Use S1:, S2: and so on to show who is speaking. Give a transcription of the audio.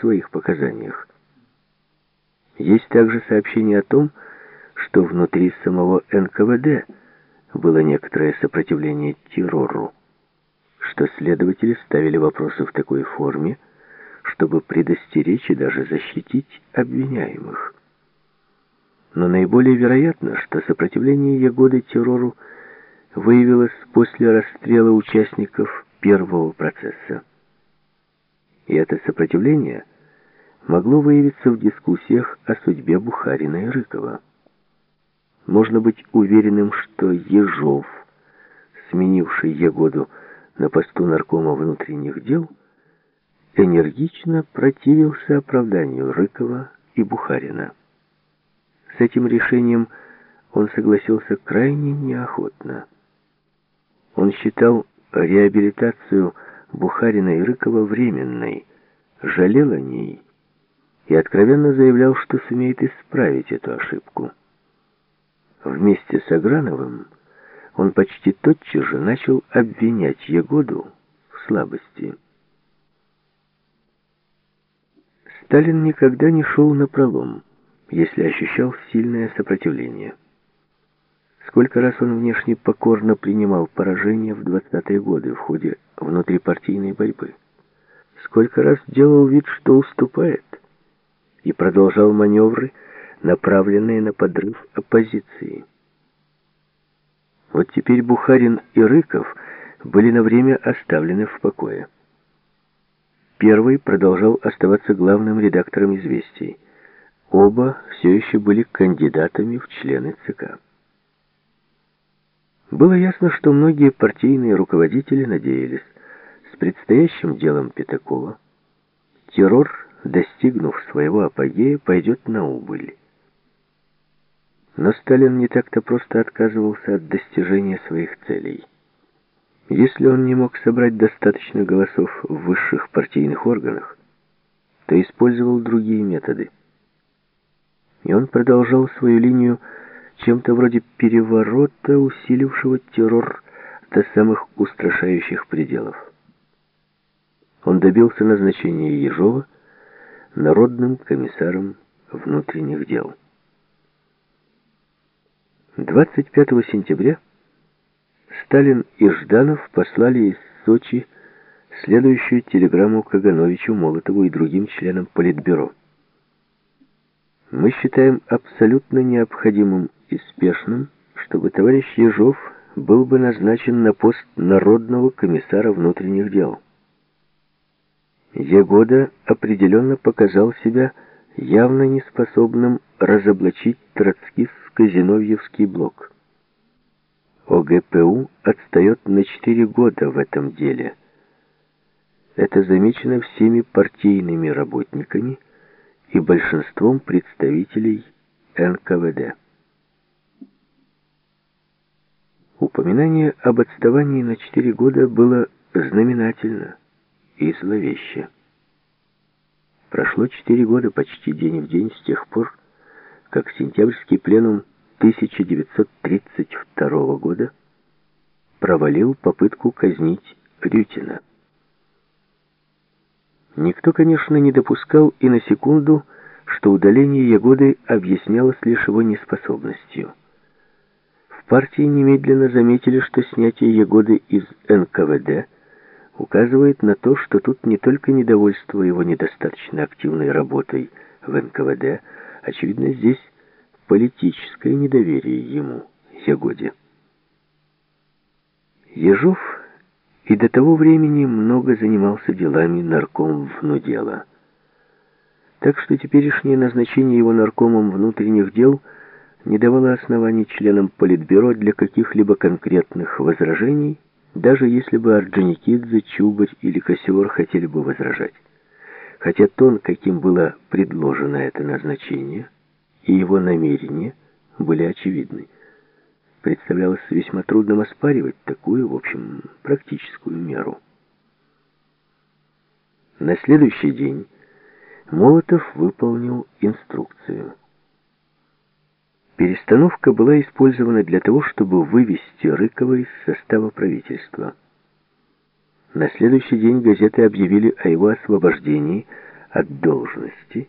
S1: своих показаниях. Есть также сообщение о том, что внутри самого НКВД было некоторое сопротивление террору, что следователи ставили вопросы в такой форме, чтобы предостеречь и даже защитить обвиняемых. Но наиболее вероятно, что сопротивление Ягоды террору выявилось после расстрела участников первого процесса. Это сопротивление могло выявиться в дискуссиях о судьбе Бухарина и Рыкова. Можно быть уверенным, что Ежов, сменивший Ягоду на посту наркома внутренних дел, энергично противился оправданию Рыкова и Бухарина. С этим решением он согласился крайне неохотно. Он считал реабилитацию Бухарина и Рыкова временной, жалел о ней и откровенно заявлял, что сумеет исправить эту ошибку. Вместе с Аграновым он почти тотчас же начал обвинять Егоду в слабости. Сталин никогда не шел на пролом, если ощущал сильное сопротивление. Сколько раз он внешне покорно принимал поражение в 20-е годы в ходе внутрипартийной борьбы. Сколько раз делал вид, что уступает, и продолжал маневры, направленные на подрыв оппозиции. Вот теперь Бухарин и Рыков были на время оставлены в покое. Первый продолжал оставаться главным редактором «Известий». Оба все еще были кандидатами в члены ЦК. Было ясно, что многие партийные руководители надеялись, с предстоящим делом Пятакова террор, достигнув своего апогея, пойдет на убыль. Но Сталин не так-то просто отказывался от достижения своих целей. Если он не мог собрать достаточно голосов в высших партийных органах, то использовал другие методы. И он продолжал свою линию чем-то вроде переворота, усилившего террор до самых устрашающих пределов. Он добился назначения Ежова народным комиссаром внутренних дел. 25 сентября Сталин и Жданов послали из Сочи следующую телеграмму Кагановичу, Молотову и другим членам Политбюро. Мы считаем абсолютно необходимым и спешным, чтобы товарищ Ежов был бы назначен на пост Народного комиссара внутренних дел. Егода определенно показал себя явно неспособным разоблачить троцкистско-зиновьевский блок. ОГПУ отстает на 4 года в этом деле. Это замечено всеми партийными работниками и большинством представителей НКВД. Упоминание об отставании на 4 года было знаменательно и зловеще. Прошло 4 года почти день в день с тех пор, как сентябрьский пленум 1932 года провалил попытку казнить Рютина. Никто, конечно, не допускал и на секунду, что удаление Ягоды объяснялось лишь его неспособностью. В партии немедленно заметили, что снятие Ягоды из НКВД указывает на то, что тут не только недовольство его недостаточно активной работой в НКВД, очевидно, здесь политическое недоверие ему, Ягоде. Ежов и до того времени много занимался делами нарком внудела. Так что теперешнее назначение его наркомом внутренних дел не давало оснований членам Политбюро для каких-либо конкретных возражений, даже если бы Орджоникидзе, Чубарь или Косевор хотели бы возражать. Хотя тон, каким было предложено это назначение, и его намерения были очевидны представлялось весьма трудным оспаривать такую, в общем, практическую меру. На следующий день Молотов выполнил инструкцию. Перестановка была использована для того, чтобы вывести Рыкова из состава правительства. На следующий день газеты объявили о его освобождении, от должности